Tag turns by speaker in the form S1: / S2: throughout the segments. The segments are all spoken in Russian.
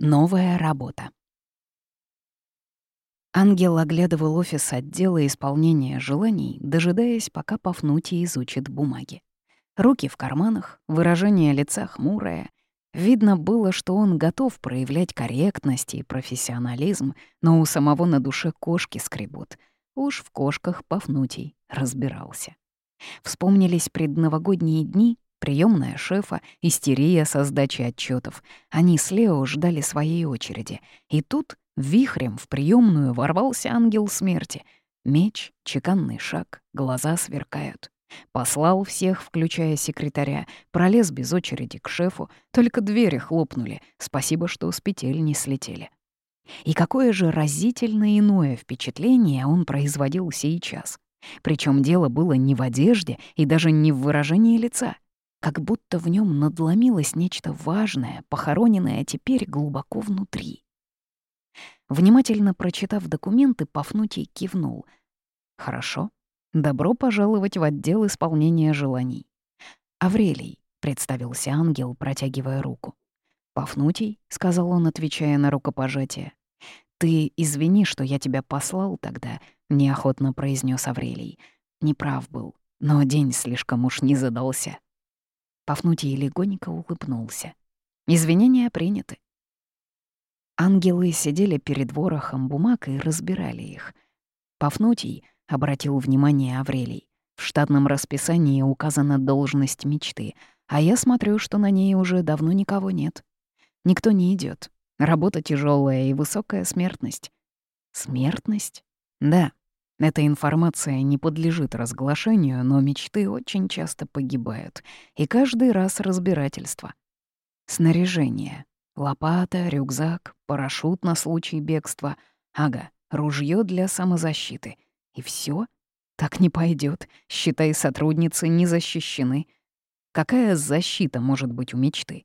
S1: Новая работа. Ангел оглядывал офис отдела исполнения желаний, дожидаясь, пока Пафнутий изучит бумаги. Руки в карманах, выражение лица хмурое. Видно было, что он готов проявлять корректность и профессионализм, но у самого на душе кошки скребут. Уж в кошках Пафнутий разбирался. Вспомнились предновогодние дни, приемная шефа, истерия со сдачи отчетов. Они с Лео ждали своей очереди. И тут вихрем в приемную ворвался ангел смерти. Меч, чеканный шаг, глаза сверкают. Послал всех, включая секретаря, пролез без очереди к шефу, только двери хлопнули, спасибо, что с петель не слетели. И какое же разительно иное впечатление он производил сейчас. Причем дело было не в одежде и даже не в выражении лица. Как будто в нем надломилось нечто важное, похороненное теперь глубоко внутри. Внимательно прочитав документы, Пафнутий кивнул. «Хорошо. Добро пожаловать в отдел исполнения желаний». «Аврелий», — представился ангел, протягивая руку. «Пафнутий», — сказал он, отвечая на рукопожатие. «Ты извини, что я тебя послал тогда», — неохотно произнес Аврелий. «Неправ был, но день слишком уж не задался». Пафнутий легонько улыбнулся. «Извинения приняты. Ангелы сидели перед ворохом бумаг и разбирали их. Пафнутий обратил внимание Аврелий. В штатном расписании указана должность мечты, а я смотрю, что на ней уже давно никого нет. Никто не идет. Работа тяжелая и высокая смертность. Смертность? Да. Эта информация не подлежит разглашению, но мечты очень часто погибают. И каждый раз разбирательство. Снаряжение. Лопата, рюкзак, парашют на случай бегства. Ага, ружье для самозащиты. И все? Так не пойдет. Считай, сотрудницы не защищены. Какая защита может быть у мечты?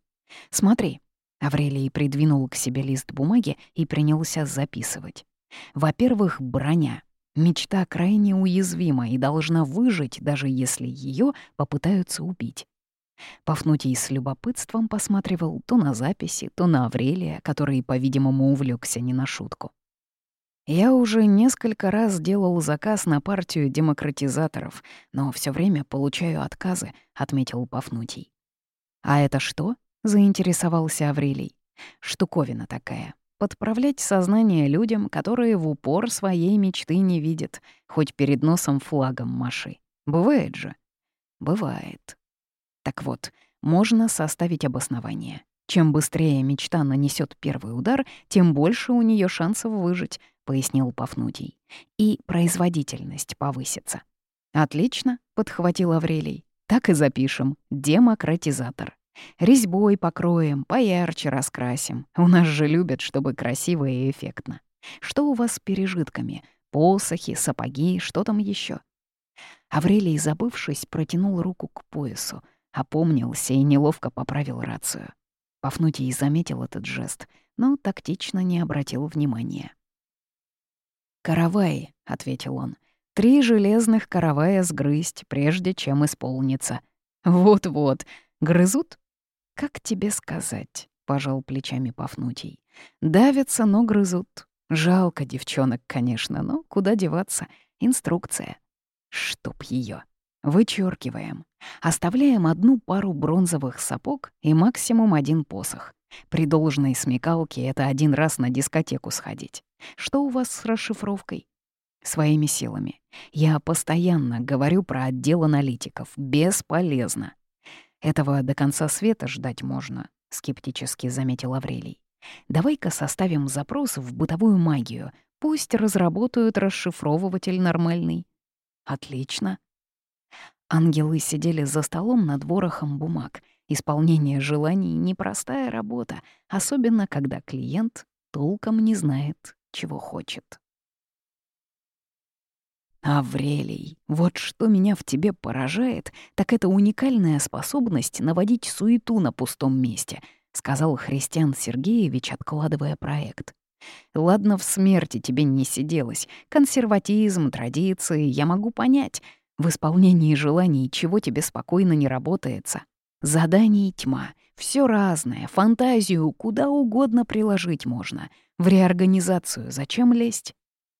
S1: Смотри. Аврелий придвинул к себе лист бумаги и принялся записывать. Во-первых, броня. Мечта крайне уязвима и должна выжить, даже если ее попытаются убить. Пафнутий с любопытством посматривал то на записи, то на Аврелия, который, по-видимому, увлекся не на шутку. «Я уже несколько раз делал заказ на партию демократизаторов, но все время получаю отказы», — отметил Пафнутий. «А это что?» — заинтересовался Аврелий. «Штуковина такая. Подправлять сознание людям, которые в упор своей мечты не видят, хоть перед носом флагом маши. Бывает же?» «Бывает», так вот, можно составить обоснование. Чем быстрее мечта нанесет первый удар, тем больше у нее шансов выжить, пояснил Пафнутий. И производительность повысится. Отлично, подхватил Аврелий. Так и запишем. Демократизатор. Резьбой покроем, поярче раскрасим. У нас же любят, чтобы красиво и эффектно. Что у вас с пережитками? Посохи, сапоги, что там еще? Аврелий, забывшись, протянул руку к поясу. Опомнился и неловко поправил рацию. Пафнутий заметил этот жест, но тактично не обратил внимания. «Каравай», — ответил он. «Три железных каравая сгрызть, прежде чем исполнится». «Вот-вот. Грызут?» «Как тебе сказать?» — пожал плечами Пафнутий. «Давятся, но грызут. Жалко девчонок, конечно, но куда деваться? Инструкция. Чтоб ее. Вычеркиваем. Оставляем одну пару бронзовых сапог и максимум один посох. При должной смекалке это один раз на дискотеку сходить. Что у вас с расшифровкой? Своими силами. Я постоянно говорю про отдел аналитиков. Бесполезно. Этого до конца света ждать можно, скептически заметил Аврелий. Давай-ка составим запрос в бытовую магию. Пусть разработают расшифровыватель нормальный. Отлично. Ангелы сидели за столом над ворохом бумаг. Исполнение желаний — непростая работа, особенно когда клиент толком не знает, чего хочет. Аврелий, вот что меня в тебе поражает, так это уникальная способность наводить суету на пустом месте, сказал Христиан Сергеевич, откладывая проект. Ладно, в смерти тебе не сиделось. Консерватизм, традиции, я могу понять. В исполнении желаний чего тебе спокойно не работается. Заданий тьма, все разное, фантазию куда угодно приложить можно. В реорганизацию зачем лезть?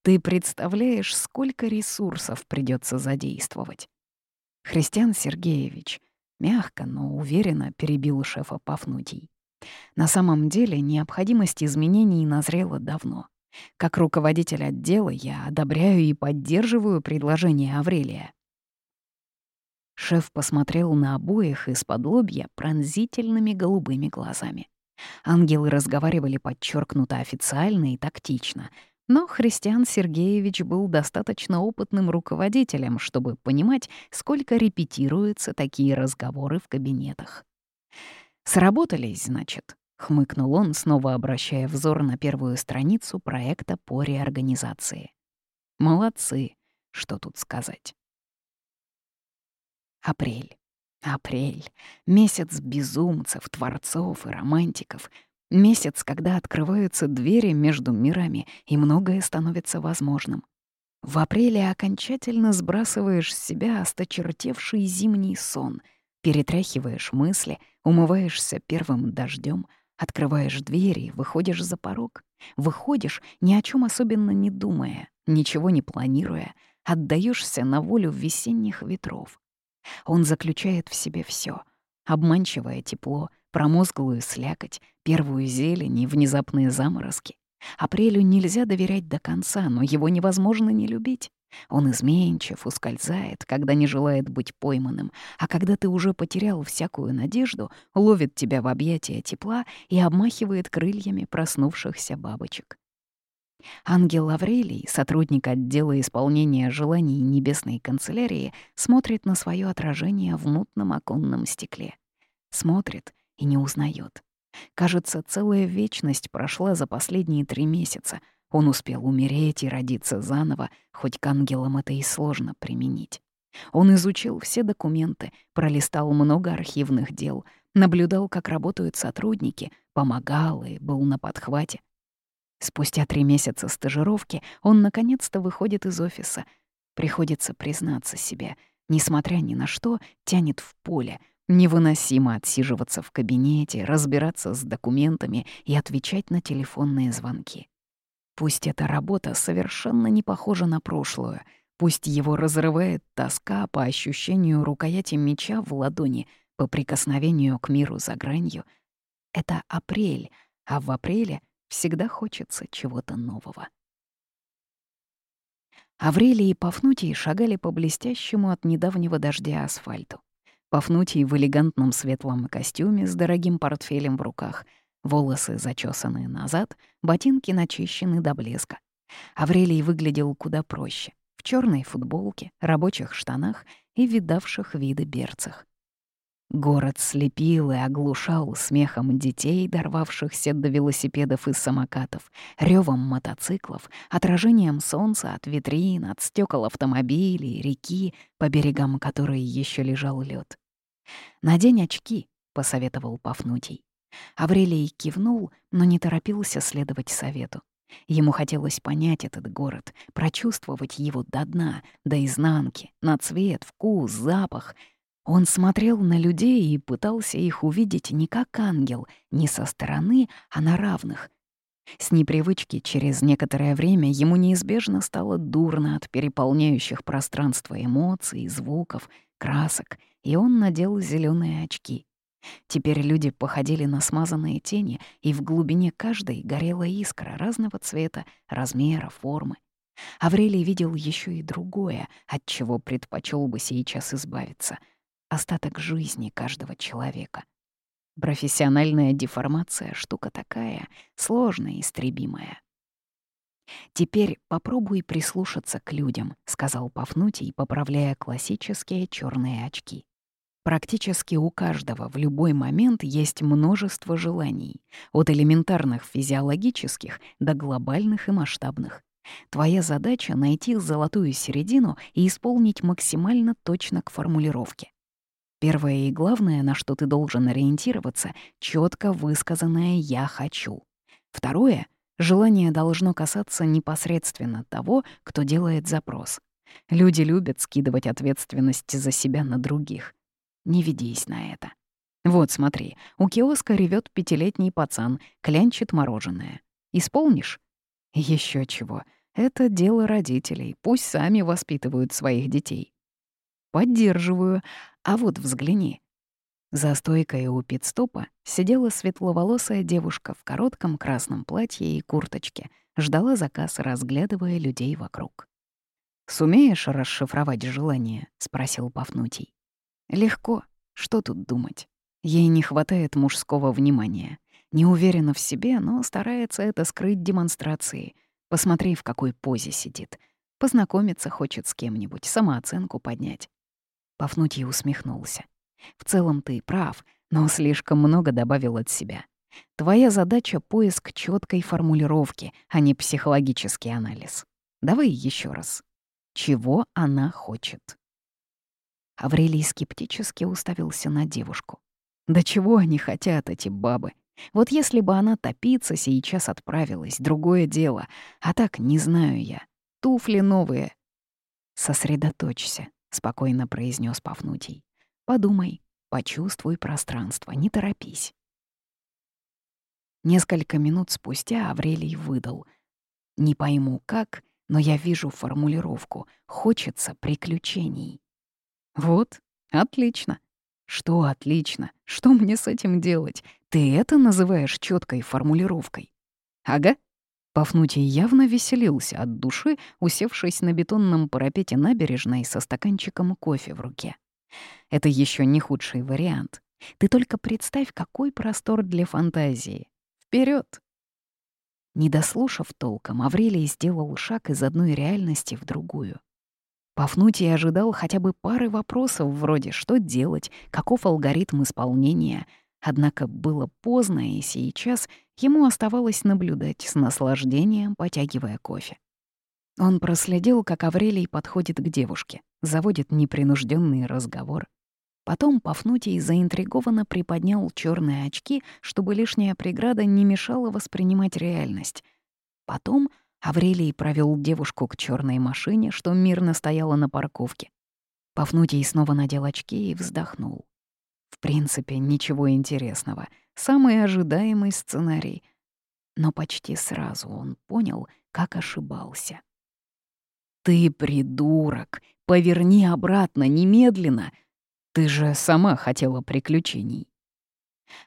S1: Ты представляешь, сколько ресурсов придется задействовать? Христиан Сергеевич мягко, но уверенно перебил шефа Пафнутий. На самом деле необходимость изменений назрела давно. Как руководитель отдела я одобряю и поддерживаю предложение Аврелия. Шеф посмотрел на обоих из-под лобья пронзительными голубыми глазами. Ангелы разговаривали подчеркнуто официально и тактично, но Христиан Сергеевич был достаточно опытным руководителем, чтобы понимать, сколько репетируются такие разговоры в кабинетах. «Сработались, значит», — хмыкнул он, снова обращая взор на первую страницу проекта по реорганизации. «Молодцы, что тут сказать». Апрель. Апрель. Месяц безумцев, творцов и романтиков. Месяц, когда открываются двери между мирами, и многое становится возможным. В апреле окончательно сбрасываешь с себя осточертевший зимний сон, перетряхиваешь мысли, умываешься первым дождем, открываешь двери, выходишь за порог. Выходишь, ни о чем особенно не думая, ничего не планируя, отдаешься на волю весенних ветров. Он заключает в себе все: обманчивое тепло, промозглую слякоть, первую зелень и внезапные заморозки. Апрелю нельзя доверять до конца, но его невозможно не любить. Он изменчив, ускользает, когда не желает быть пойманным, а когда ты уже потерял всякую надежду, ловит тебя в объятия тепла и обмахивает крыльями проснувшихся бабочек. Ангел Аврелий, сотрудник отдела исполнения желаний Небесной канцелярии, смотрит на свое отражение в мутном оконном стекле. Смотрит и не узнает. Кажется, целая вечность прошла за последние три месяца. Он успел умереть и родиться заново, хоть к ангелам это и сложно применить. Он изучил все документы, пролистал много архивных дел, наблюдал, как работают сотрудники, помогал и был на подхвате. Спустя три месяца стажировки он наконец-то выходит из офиса. Приходится признаться себе, несмотря ни на что, тянет в поле. Невыносимо отсиживаться в кабинете, разбираться с документами и отвечать на телефонные звонки. Пусть эта работа совершенно не похожа на прошлую, пусть его разрывает тоска по ощущению рукояти меча в ладони, по прикосновению к миру за гранью. Это апрель, а в апреле — Всегда хочется чего-то нового. Аврелий и Пафнутий шагали по блестящему от недавнего дождя асфальту. Пафнутий в элегантном светлом костюме с дорогим портфелем в руках, волосы зачесаны назад, ботинки начищены до блеска. Аврелий выглядел куда проще — в черной футболке, рабочих штанах и видавших виды берцах. Город слепил и оглушал смехом детей, дорвавшихся до велосипедов и самокатов, ревом мотоциклов, отражением солнца от витрин, от стекол автомобилей, реки, по берегам которой еще лежал лед. «Надень очки», — посоветовал Пафнутий. Аврелий кивнул, но не торопился следовать совету. Ему хотелось понять этот город, прочувствовать его до дна, до изнанки, на цвет, вкус, запах — он смотрел на людей и пытался их увидеть не как ангел, не со стороны, а на равных. С непривычки через некоторое время ему неизбежно стало дурно от переполняющих пространство эмоций, звуков, красок, и он надел зеленые очки. Теперь люди походили на смазанные тени, и в глубине каждой горела искра разного цвета, размера, формы. Аврелий видел еще и другое, от чего предпочел бы сейчас избавиться — остаток жизни каждого человека. Профессиональная деформация — штука такая, сложная и истребимая. «Теперь попробуй прислушаться к людям», — сказал Пафнутий, поправляя классические черные очки. Практически у каждого в любой момент есть множество желаний, от элементарных физиологических до глобальных и масштабных. Твоя задача — найти золотую середину и исполнить максимально точно к формулировке. Первое и главное, на что ты должен ориентироваться, четко высказанное «я хочу». Второе — желание должно касаться непосредственно того, кто делает запрос. Люди любят скидывать ответственность за себя на других. Не ведись на это. Вот смотри, у киоска ревет пятилетний пацан, клянчит мороженое. Исполнишь? Еще чего. Это дело родителей, пусть сами воспитывают своих детей. Поддерживаю. А вот взгляни. За стойкой у пидстопа сидела светловолосая девушка в коротком красном платье и курточке, ждала заказ, разглядывая людей вокруг. «Сумеешь расшифровать желание?» — спросил Пафнутий. «Легко. Что тут думать? Ей не хватает мужского внимания. Не уверена в себе, но старается это скрыть демонстрацией. Посмотри, в какой позе сидит. Познакомиться хочет с кем-нибудь, самооценку поднять». Пафнутий усмехнулся. «В целом ты прав, но слишком много добавил от себя. Твоя задача — поиск четкой формулировки, а не психологический анализ. Давай еще раз чего она хочет. Аврелий скептически уставился на девушку. Да чего они хотят, эти бабы? Вот если бы она топиться сейчас отправилась, другое дело. А так не знаю я. Туфли новые. Сосредоточься, спокойно произнес Пафнутий. Подумай, почувствуй пространство, не торопись. Несколько минут спустя Аврелий выдал. Не пойму как, но я вижу формулировку «хочется приключений». Вот, отлично. Что отлично? Что мне с этим делать? Ты это называешь четкой формулировкой? Ага. Пафнутий явно веселился от души, усевшись на бетонном парапете набережной со стаканчиком кофе в руке. Это еще не худший вариант. Ты только представь, какой простор для фантазии. Вперед! Не дослушав толком, Аврелий сделал шаг из одной реальности в другую. Пафнутий ожидал хотя бы пары вопросов вроде «что делать?», «каков алгоритм исполнения?», однако было поздно, и сейчас ему оставалось наблюдать с наслаждением, потягивая кофе. Он проследил, как Аврелий подходит к девушке, заводит непринужденный разговор, Потом Пафнутий заинтригованно приподнял черные очки, чтобы лишняя преграда не мешала воспринимать реальность. Потом Аврелий провел девушку к черной машине, что мирно стояла на парковке. Пафнутий снова надел очки и вздохнул. В принципе, ничего интересного. Самый ожидаемый сценарий. Но почти сразу он понял, как ошибался. «Ты придурок! Поверни обратно немедленно!» Ты же сама хотела приключений.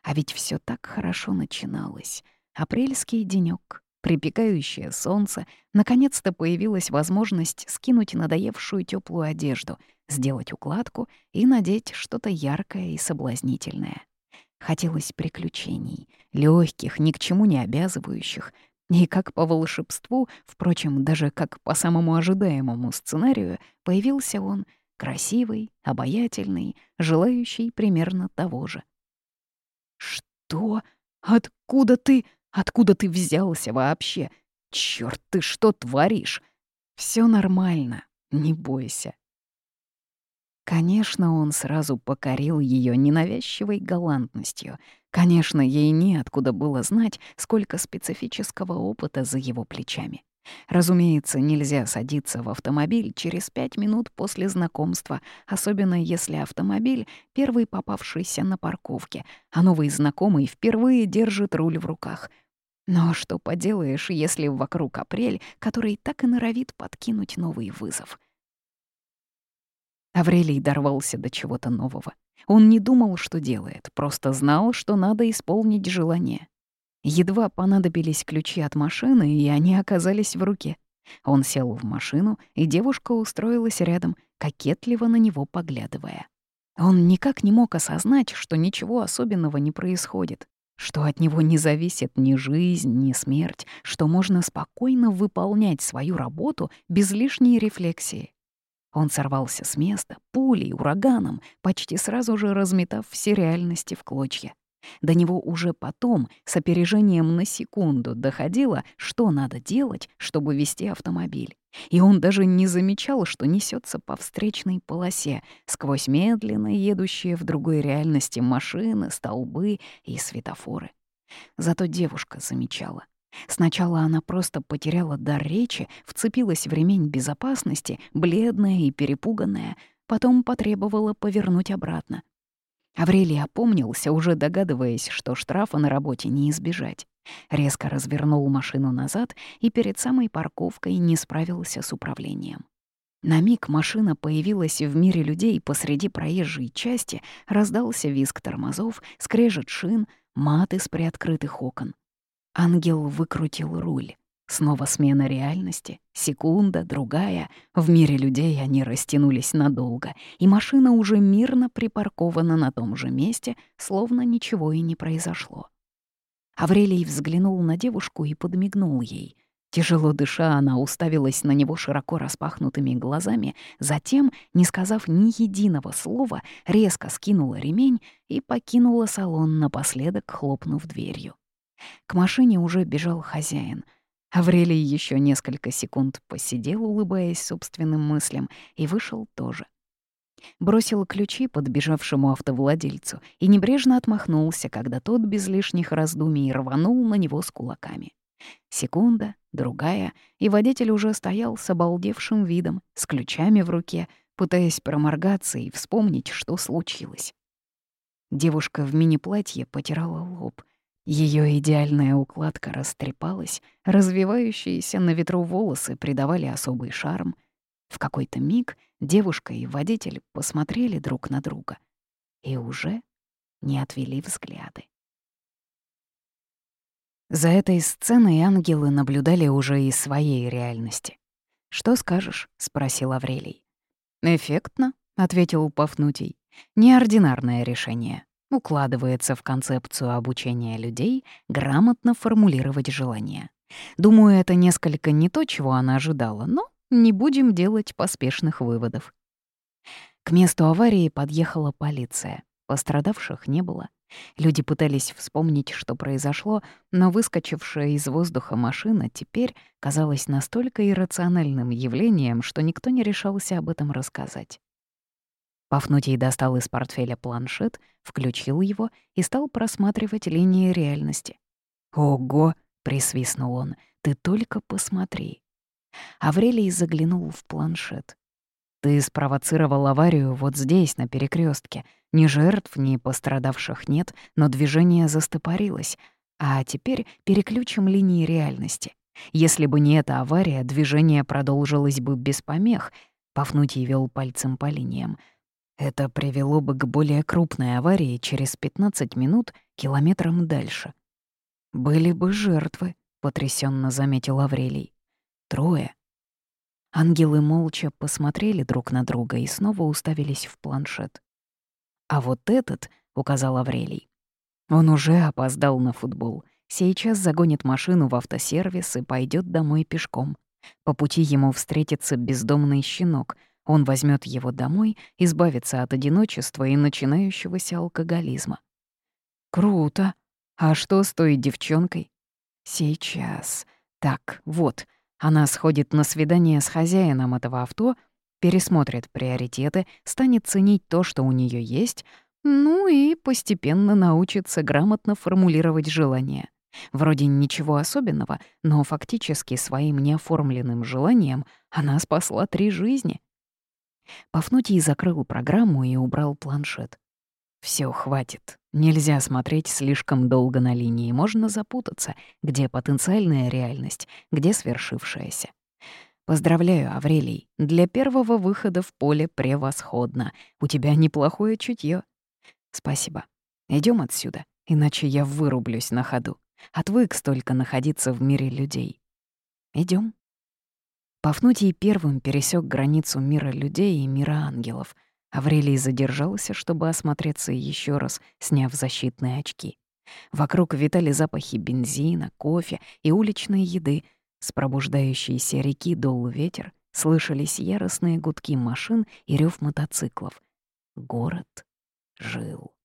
S1: А ведь все так хорошо начиналось. Апрельский денёк, припекающее солнце, наконец-то появилась возможность скинуть надоевшую теплую одежду, сделать укладку и надеть что-то яркое и соблазнительное. Хотелось приключений, легких, ни к чему не обязывающих, и как по волшебству, впрочем, даже как по самому ожидаемому сценарию, появился он Красивый, обаятельный, желающий примерно того же. «Что? Откуда ты? Откуда ты взялся вообще? Чёрт, ты что творишь? Все нормально, не бойся». Конечно, он сразу покорил ее ненавязчивой галантностью. Конечно, ей неоткуда было знать, сколько специфического опыта за его плечами. Разумеется, нельзя садиться в автомобиль через пять минут после знакомства, особенно если автомобиль — первый попавшийся на парковке, а новый знакомый впервые держит руль в руках. Но что поделаешь, если вокруг апрель, который так и норовит подкинуть новый вызов? Аврелий дорвался до чего-то нового. Он не думал, что делает, просто знал, что надо исполнить желание. Едва понадобились ключи от машины, и они оказались в руке. Он сел в машину, и девушка устроилась рядом, кокетливо на него поглядывая. Он никак не мог осознать, что ничего особенного не происходит, что от него не зависит ни жизнь, ни смерть, что можно спокойно выполнять свою работу без лишней рефлексии. Он сорвался с места, пулей, ураганом, почти сразу же разметав все реальности в клочья. До него уже потом, с опережением на секунду, доходило, что надо делать, чтобы вести автомобиль. И он даже не замечал, что несется по встречной полосе, сквозь медленно едущие в другой реальности машины, столбы и светофоры. Зато девушка замечала. Сначала она просто потеряла дар речи, вцепилась в ремень безопасности, бледная и перепуганная, потом потребовала повернуть обратно, Аврелий опомнился, уже догадываясь, что штрафа на работе не избежать. Резко развернул машину назад и перед самой парковкой не справился с управлением. На миг машина появилась в мире людей посреди проезжей части, раздался визг тормозов, скрежет шин, мат из приоткрытых окон. Ангел выкрутил руль. Снова смена реальности, секунда, другая. В мире людей они растянулись надолго, и машина уже мирно припаркована на том же месте, словно ничего и не произошло. Аврелий взглянул на девушку и подмигнул ей. Тяжело дыша, она уставилась на него широко распахнутыми глазами, затем, не сказав ни единого слова, резко скинула ремень и покинула салон, напоследок хлопнув дверью. К машине уже бежал хозяин. Аврелий еще несколько секунд посидел, улыбаясь собственным мыслям, и вышел тоже. Бросил ключи подбежавшему автовладельцу и небрежно отмахнулся, когда тот без лишних раздумий рванул на него с кулаками. Секунда, другая, и водитель уже стоял с обалдевшим видом, с ключами в руке, пытаясь проморгаться и вспомнить, что случилось. Девушка в мини-платье потирала лоб. Ее идеальная укладка растрепалась, развивающиеся на ветру волосы придавали особый шарм. В какой-то миг девушка и водитель посмотрели друг на друга и уже не отвели взгляды. За этой сценой ангелы наблюдали уже из своей реальности. «Что скажешь?» — спросил Аврелий. «Эффектно», — ответил Пафнутий. «Неординарное решение. Укладывается в концепцию обучения людей грамотно формулировать желания. Думаю, это несколько не то, чего она ожидала, но не будем делать поспешных выводов». К месту аварии подъехала полиция. Пострадавших не было. Люди пытались вспомнить, что произошло, но выскочившая из воздуха машина теперь казалась настолько иррациональным явлением, что никто не решался об этом рассказать. Пафнутий достал из портфеля планшет, включил его и стал просматривать линии реальности. «Ого!» — присвистнул он. «Ты только посмотри!» Аврелий заглянул в планшет. Ты спровоцировал аварию вот здесь, на перекрестке. Ни жертв, ни пострадавших нет, но движение застопорилось. А теперь переключим линии реальности. Если бы не эта авария, движение продолжилось бы без помех. Пафнутий вел пальцем по линиям. Это привело бы к более крупной аварии через 15 минут километром дальше. «Были бы жертвы», — потрясенно заметил Аврелий. «Трое. Ангелы молча посмотрели друг на друга и снова уставились в планшет. «А вот этот», — указал Аврелий, — «он уже опоздал на футбол. Сейчас загонит машину в автосервис и пойдет домой пешком. По пути ему встретится бездомный щенок. Он возьмет его домой, избавится от одиночества и начинающегося алкоголизма. «Круто! А что с той девчонкой?» «Сейчас. Так, вот, она сходит на свидание с хозяином этого авто, пересмотрит приоритеты, станет ценить то, что у нее есть, ну и постепенно научится грамотно формулировать желания. Вроде ничего особенного, но фактически своим неоформленным желанием она спасла три жизни. Пафнутий закрыл программу и убрал планшет. Все, хватит. Нельзя смотреть слишком долго на линии, можно запутаться, где потенциальная реальность, где свершившаяся. Поздравляю, Аврелий. Для первого выхода в поле превосходно. У тебя неплохое чутье. Спасибо. Идем отсюда, иначе я вырублюсь на ходу. Отвык столько находиться в мире людей. Идем. Пафнутий первым пересек границу мира людей и мира ангелов — Аврелий задержался, чтобы осмотреться еще раз, сняв защитные очки. Вокруг витали запахи бензина, кофе и уличной еды. С пробуждающейся реки дул ветер, слышались яростные гудки машин и рев мотоциклов. Город жил.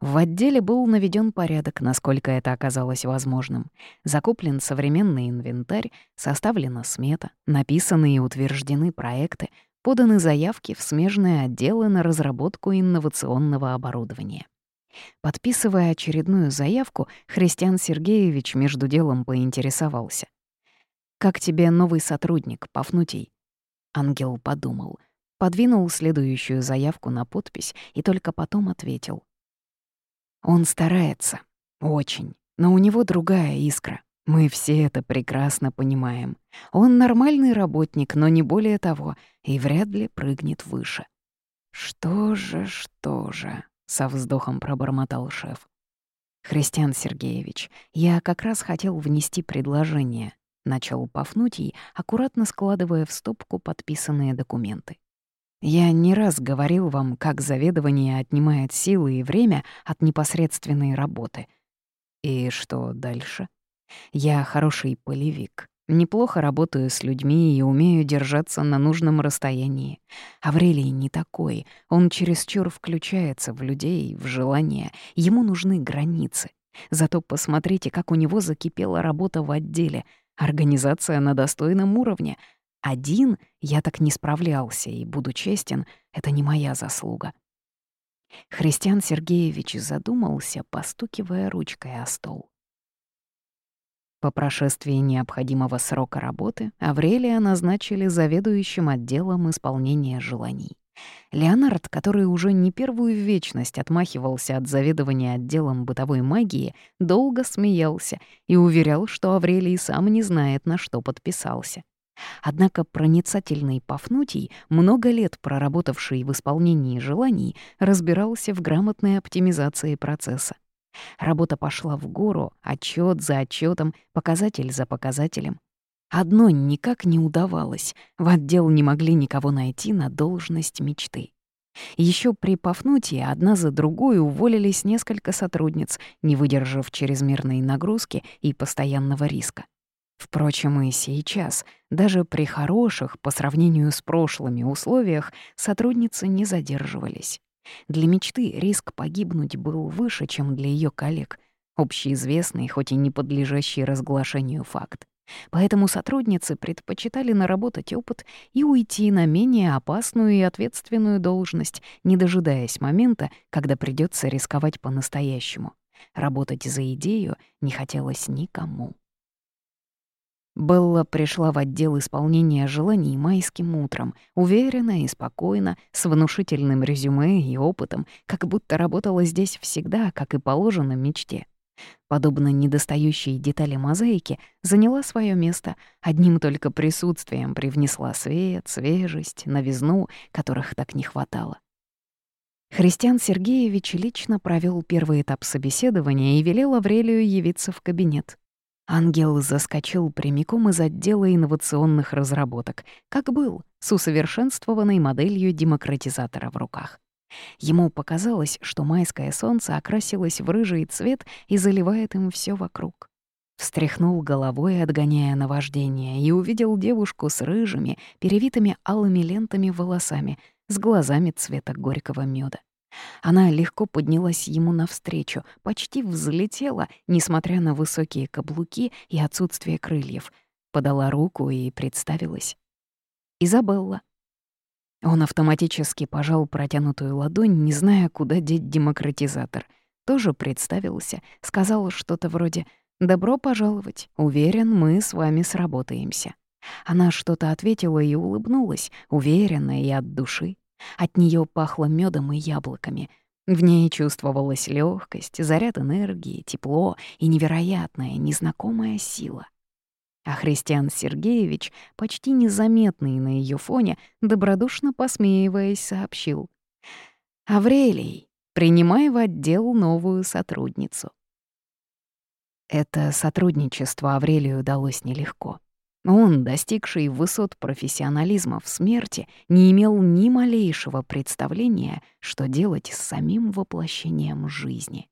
S1: В отделе был наведен порядок, насколько это оказалось возможным. Закуплен современный инвентарь, составлена смета, написаны и утверждены проекты, поданы заявки в смежные отделы на разработку инновационного оборудования. Подписывая очередную заявку, Христиан Сергеевич между делом поинтересовался. «Как тебе новый сотрудник, Пафнутий?» Ангел подумал. подвинул следующую заявку на подпись и только потом ответил. «Он старается. Очень. Но у него другая искра. Мы все это прекрасно понимаем. Он нормальный работник, но не более того, и вряд ли прыгнет выше». «Что же, что же?» — со вздохом пробормотал шеф. «Христиан Сергеевич, я как раз хотел внести предложение», — начал Пафнутий, аккуратно складывая в стопку подписанные документы. «Я не раз говорил вам, как заведование отнимает силы и время от непосредственной работы. И что дальше? Я хороший полевик. Неплохо работаю с людьми и умею держаться на нужном расстоянии. Аврелий не такой. Он чересчур включается в людей, в желания. Ему нужны границы. Зато посмотрите, как у него закипела работа в отделе. Организация на достойном уровне. Один я так не справлялся, и, буду честен, это не моя заслуга. Христиан Сергеевич задумался, постукивая ручкой о стол. По прошествии необходимого срока работы Аврелия назначили заведующим отделом исполнения желаний. Леонард, который уже не первую вечность отмахивался от заведования отделом бытовой магии, долго смеялся и уверял, что Аврелий сам не знает, на что подписался. Однако проницательный Пафнутий, много лет проработавший в исполнении желаний, разбирался в грамотной оптимизации процесса. Работа пошла в гору, отчет за отчетом, показатель за показателем. Одно никак не удавалось. В отдел не могли никого найти на должность мечты. Еще при Пафнутии одна за другой уволились несколько сотрудниц, не выдержав чрезмерной нагрузки и постоянного риска. Впрочем, и сейчас, даже при хороших, по сравнению с прошлыми условиях, сотрудницы не задерживались. Для мечты риск погибнуть был выше, чем для ее коллег. Общеизвестный, хоть и не подлежащий разглашению факт. Поэтому сотрудницы предпочитали наработать опыт и уйти на менее опасную и ответственную должность, не дожидаясь момента, когда придется рисковать по-настоящему. Работать за идею не хотелось никому. Белла пришла в отдел исполнения желаний майским утром, уверенно и спокойно, с внушительным резюме и опытом, как будто работала здесь всегда, как и положено мечте. Подобно недостающей детали мозаики, заняла свое место, одним только присутствием привнесла свет, свежесть, новизну, которых так не хватало. Христиан Сергеевич лично провел первый этап собеседования и велел Аврелию явиться в кабинет. Ангел заскочил прямиком из отдела инновационных разработок, как был, с усовершенствованной моделью демократизатора в руках. Ему показалось, что майское солнце окрасилось в рыжий цвет и заливает им все вокруг. Встряхнул головой, отгоняя наваждение, и увидел девушку с рыжими, перевитыми алыми лентами волосами, с глазами цвета горького меда. Она легко поднялась ему навстречу, почти взлетела, несмотря на высокие каблуки и отсутствие крыльев. Подала руку и представилась. «Изабелла». Он автоматически пожал протянутую ладонь, не зная, куда деть демократизатор. Тоже представился, сказал что-то вроде «Добро пожаловать, уверен, мы с вами сработаемся». Она что-то ответила и улыбнулась, уверенно и от души. От нее пахло медом и яблоками. В ней чувствовалась легкость, заряд энергии, тепло и невероятная, незнакомая сила. А Христиан Сергеевич, почти незаметный на ее фоне, добродушно посмеиваясь, сообщил. «Аврелий, принимай в отдел новую сотрудницу». Это сотрудничество Аврелию удалось нелегко. Он, достигший высот профессионализма в смерти, не имел ни малейшего представления, что делать с самим воплощением жизни.